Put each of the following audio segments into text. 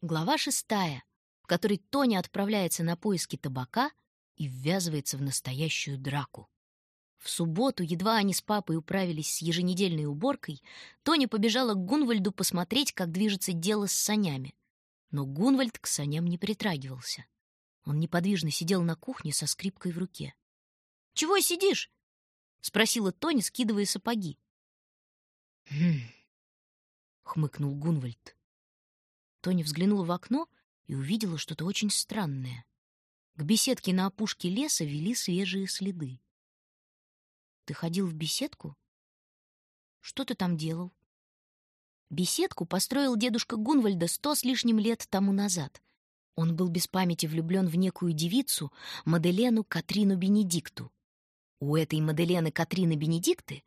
Глава шестая, в которой Тоня отправляется на поиски табака и ввязывается в настоящую драку. В субботу, едва они с папой управились с еженедельной уборкой, Тоня побежала к Гунвальду посмотреть, как движется дело с санями. Но Гунвальд к саням не притрагивался. Он неподвижно сидел на кухне со скрипкой в руке. «Чего сидишь?» — спросила Тоня, скидывая сапоги. «Хм...» — хмыкнул Гунвальд. Тоня взглянула в окно и увидела что-то очень странное. К беседке на опушке леса вели свежие следы. «Ты ходил в беседку? Что ты там делал?» Беседку построил дедушка Гунвальда сто с лишним лет тому назад. Он был без памяти влюблен в некую девицу, Маделену Катрину Бенедикту. У этой Маделены Катрины Бенедикты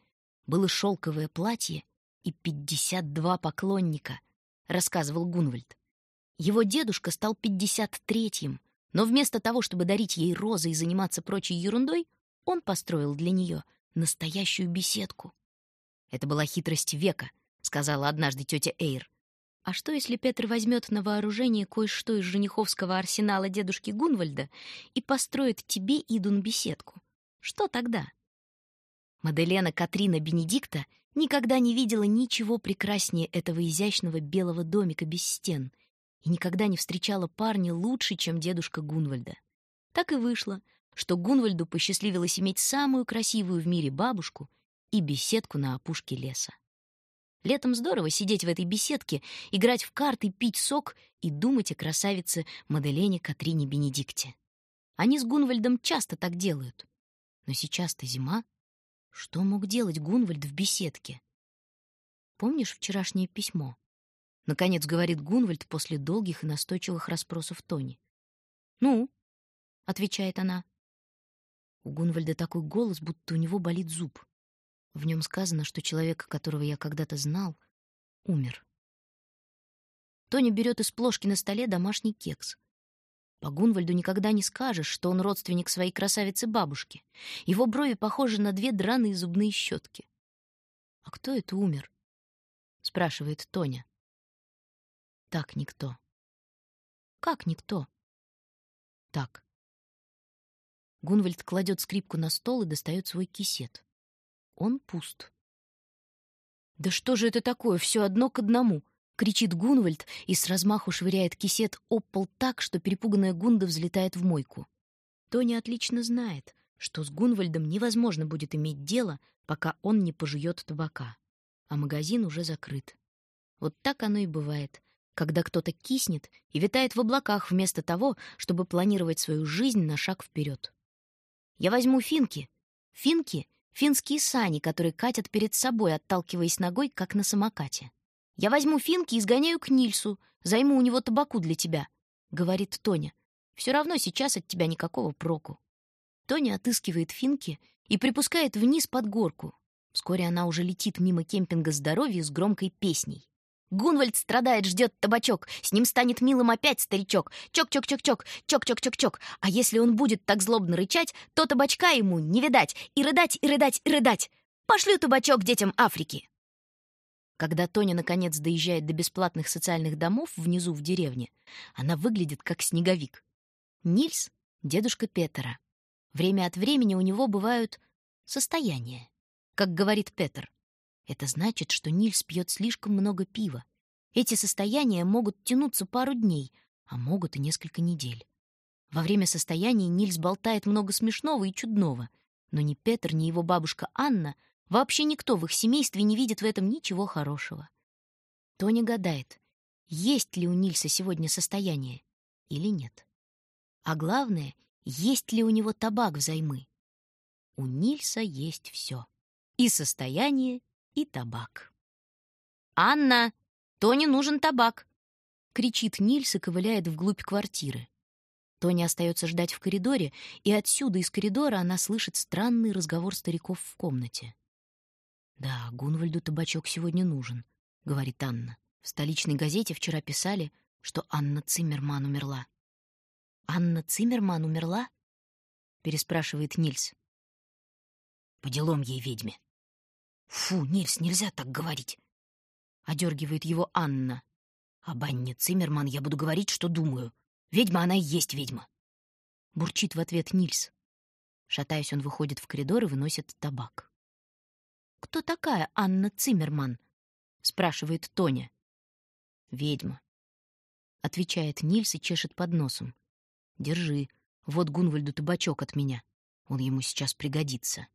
было шелковое платье и пятьдесят два поклонника, рассказывал Гунвальд. Его дедушка стал пятьдесят третьим, но вместо того, чтобы дарить ей розы и заниматься прочей ерундой, он построил для нее настоящую беседку. Это была хитрость века —— сказала однажды тетя Эйр. «А что, если Петр возьмет на вооружение кое-что из жениховского арсенала дедушки Гунвальда и построит тебе, Идун, беседку? Что тогда?» Маделена Катрина Бенедикта никогда не видела ничего прекраснее этого изящного белого домика без стен и никогда не встречала парня лучше, чем дедушка Гунвальда. Так и вышло, что Гунвальду посчастливилось иметь самую красивую в мире бабушку и беседку на опушке леса. Летом здорово сидеть в этой беседке, играть в карты, пить сок и думать о красавице Маделене Катрине Бенедикте. Они с Гунвальдом часто так делают. Но сейчас-то зима. Что мог делать Гунвальд в беседке? Помнишь вчерашнее письмо? Наконец говорит Гунвальд после долгих и настойчивых расспросов Тони. «Ну?» — отвечает она. У Гунвальда такой голос, будто у него болит зуб. В нем сказано, что человек, которого я когда-то знал, умер. Тоня берет из плошки на столе домашний кекс. По Гунвальду никогда не скажешь, что он родственник своей красавицы-бабушки. Его брови похожи на две драные зубные щетки. «А кто это умер?» — спрашивает Тоня. «Так никто». «Как никто?» «Так». Гунвальд кладет скрипку на стол и достает свой кисет он пуст. «Да что же это такое? Все одно к одному!» — кричит Гунвальд и с размаху швыряет кисет об пол так, что перепуганная Гунда взлетает в мойку. Тоня отлично знает, что с Гунвальдом невозможно будет иметь дело, пока он не пожует табака. А магазин уже закрыт. Вот так оно и бывает, когда кто-то киснет и витает в облаках вместо того, чтобы планировать свою жизнь на шаг вперед. Я возьму финки. Финки Финские сани, которые катят перед собой, отталкиваясь ногой, как на самокате. «Я возьму финки и сгоняю к Нильсу, займу у него табаку для тебя», — говорит Тоня. «Все равно сейчас от тебя никакого проку». Тоня отыскивает финки и припускает вниз под горку. Вскоре она уже летит мимо кемпинга здоровья с громкой песней. Гунвальд страдает, ждет табачок. С ним станет милым опять старичок. Чок-чок-чок-чок, чок-чок-чок-чок. А если он будет так злобно рычать, то табачка ему не видать. И рыдать, и рыдать, и рыдать. Пошлю табачок детям Африки. Когда Тоня наконец доезжает до бесплатных социальных домов внизу в деревне, она выглядит как снеговик. Нильс — дедушка Петера. Время от времени у него бывают состояния. Как говорит Петер, это значит, что Нильс пьет слишком много пива. Эти состояния могут тянуться пару дней, а могут и несколько недель. Во время состояния Нильс болтает много смешного и чудного, но ни Петр, ни его бабушка Анна, вообще никто в их семействе не видит в этом ничего хорошего. Тоня гадает, есть ли у Нильса сегодня состояние или нет. А главное, есть ли у него табак взаймы. У Нильса есть все. И состояние, и табак. «Анна, Тоне нужен табак!» — кричит Нильс и ковыляет вглубь квартиры. Тоня остается ждать в коридоре, и отсюда, из коридора, она слышит странный разговор стариков в комнате. «Да, Гунвальду табачок сегодня нужен», — говорит Анна. В столичной газете вчера писали, что Анна Циммерман умерла. «Анна Циммерман умерла?» — переспрашивает Нильс. «По делам ей ведьме», «Фу, Нильс, нельзя так говорить!» — одергивает его Анна. Об Анне Циммерман я буду говорить, что думаю. Ведьма она и есть ведьма. Бурчит в ответ Нильс. Шатаясь, он выходит в коридор и выносит табак. «Кто такая Анна Циммерман?» — спрашивает Тоня. «Ведьма», — отвечает Нильс и чешет под носом. «Держи, вот Гунвальду табачок от меня. Он ему сейчас пригодится».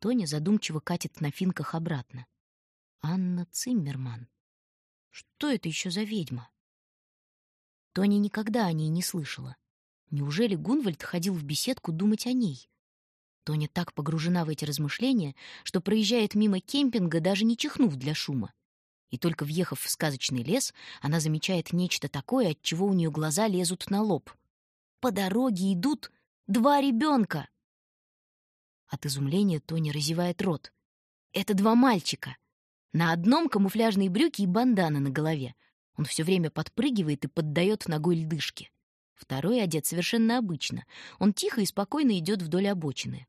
Тоня задумчиво катит на финках обратно. Анна Циммерман. Что это еще за ведьма? Тоня никогда о ней не слышала. Неужели Гунвальд ходил в беседку думать о ней? Тоня так погружена в эти размышления, что проезжает мимо кемпинга, даже не чихнув для шума. И только въехав в сказочный лес, она замечает нечто такое, от чего у нее глаза лезут на лоб. По дороге идут два ребенка. От изумления Тоня разевает рот. Это два мальчика. На одном камуфляжные брюки и бандана на голове. Он все время подпрыгивает и поддает ногой льдышки. Второй одет совершенно обычно. Он тихо и спокойно идет вдоль обочины.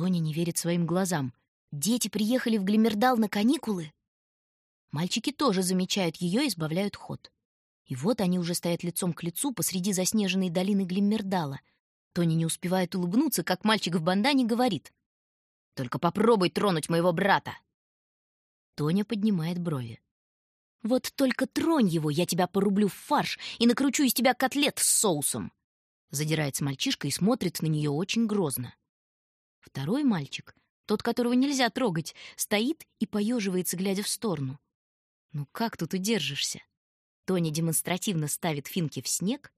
Тоня не верит своим глазам. Дети приехали в Глимердал на каникулы. Мальчики тоже замечают ее и сбавляют ход. И вот они уже стоят лицом к лицу посреди заснеженной долины Глиммердала. Тоня не успевает улыбнуться, как мальчик в бандане говорит. «Только попробуй тронуть моего брата!» Тоня поднимает брови. Вот только тронь его, я тебя порублю в фарш и накручу из тебя котлет с соусом. Задирается мальчишка и смотрит на нее очень грозно. Второй мальчик, тот, которого нельзя трогать, стоит и поеживается, глядя в сторону. Ну как тут удержишься? Тоня демонстративно ставит финки в снег,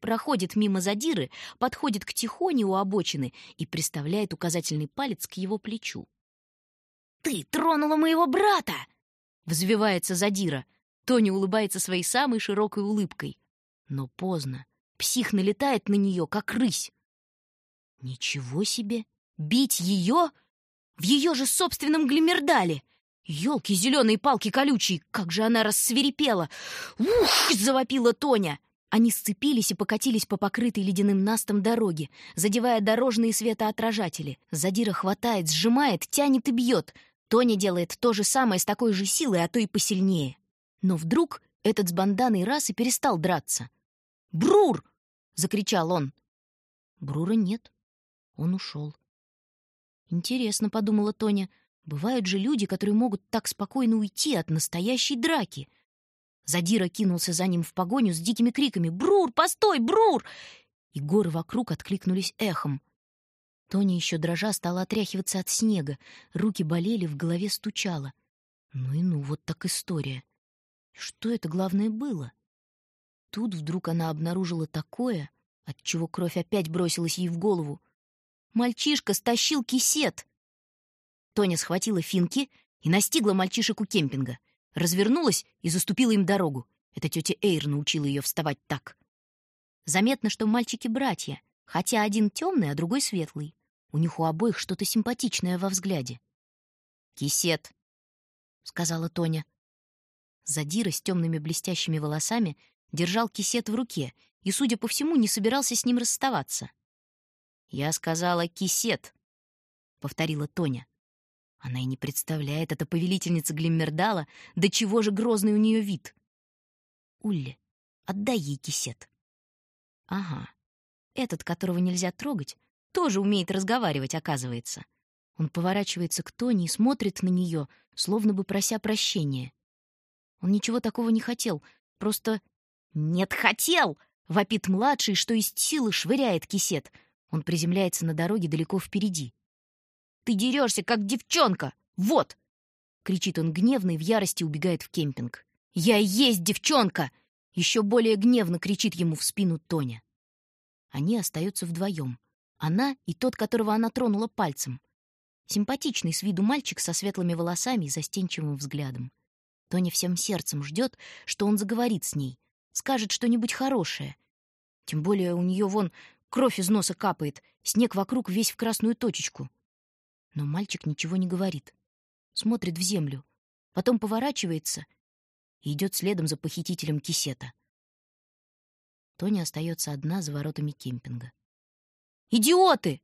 проходит мимо задиры, подходит к Тихоне у обочины и приставляет указательный палец к его плечу. «Ты тронула моего брата!» Взвивается задира. Тони улыбается своей самой широкой улыбкой. Но поздно. Псих налетает на нее, как рысь. Ничего себе! Бить ее? В ее же собственном глимердале! Елки, зеленые палки колючие! Как же она рассверепела! Ух! завопила Тоня. Они сцепились и покатились по покрытой ледяным настом дороге, задевая дорожные светоотражатели. Задира хватает, сжимает, тянет и бьет. Тоня делает то же самое с такой же силой, а то и посильнее. Но вдруг этот с банданой раз и перестал драться. «Брур!» — закричал он. Брура нет. Он ушел. «Интересно», — подумала Тоня, — «бывают же люди, которые могут так спокойно уйти от настоящей драки». Задира кинулся за ним в погоню с дикими криками «Брур, постой, Брур!» И горы вокруг откликнулись эхом — Тоня еще дрожа стала отряхиваться от снега. Руки болели, в голове стучало. Ну и ну, вот так история. Что это, главное, было? Тут вдруг она обнаружила такое, от чего кровь опять бросилась ей в голову. Мальчишка стащил кисет. Тоня схватила финки и настигла мальчишек у кемпинга. Развернулась и заступила им дорогу. Это тетя Эйр научила ее вставать так. Заметно, что мальчики братья — хотя один темный, а другой светлый. У них у обоих что-то симпатичное во взгляде. «Кисет», — сказала Тоня. Задира с темными блестящими волосами держал кисет в руке и, судя по всему, не собирался с ним расставаться. «Я сказала кисет», — повторила Тоня. Она и не представляет, эта повелительница Глиммердала, до чего же грозный у нее вид. «Улли, отдай ей кисет». «Ага, этот, которого нельзя трогать, тоже умеет разговаривать, оказывается. Он поворачивается к Тони и смотрит на нее, словно бы прося прощения. Он ничего такого не хотел, просто «Нет, хотел!» — вопит младший, что из силы швыряет кисет. Он приземляется на дороге далеко впереди. «Ты дерешься, как девчонка! Вот!» — кричит он гневно и в ярости убегает в кемпинг. «Я и есть девчонка!» — еще более гневно кричит ему в спину Тоня. Они остаются вдвоем. Она и тот, которого она тронула пальцем. Симпатичный с виду мальчик со светлыми волосами и застенчивым взглядом. Тоня всем сердцем ждет, что он заговорит с ней, скажет что-нибудь хорошее. Тем более у нее вон кровь из носа капает, снег вокруг весь в красную точечку. Но мальчик ничего не говорит. Смотрит в землю, потом поворачивается и идет следом за похитителем кисета. Тоня остается одна за воротами кемпинга. «Идиоты!»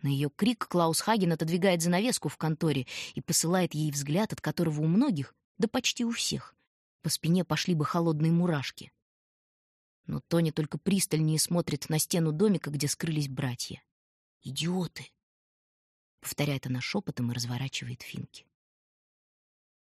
На ее крик Клаус Хаген отодвигает занавеску в конторе и посылает ей взгляд, от которого у многих, да почти у всех, По спине пошли бы холодные мурашки. Но Тоня только пристальнее смотрит на стену домика, где скрылись братья. «Идиоты!» — повторяет она шепотом и разворачивает финки.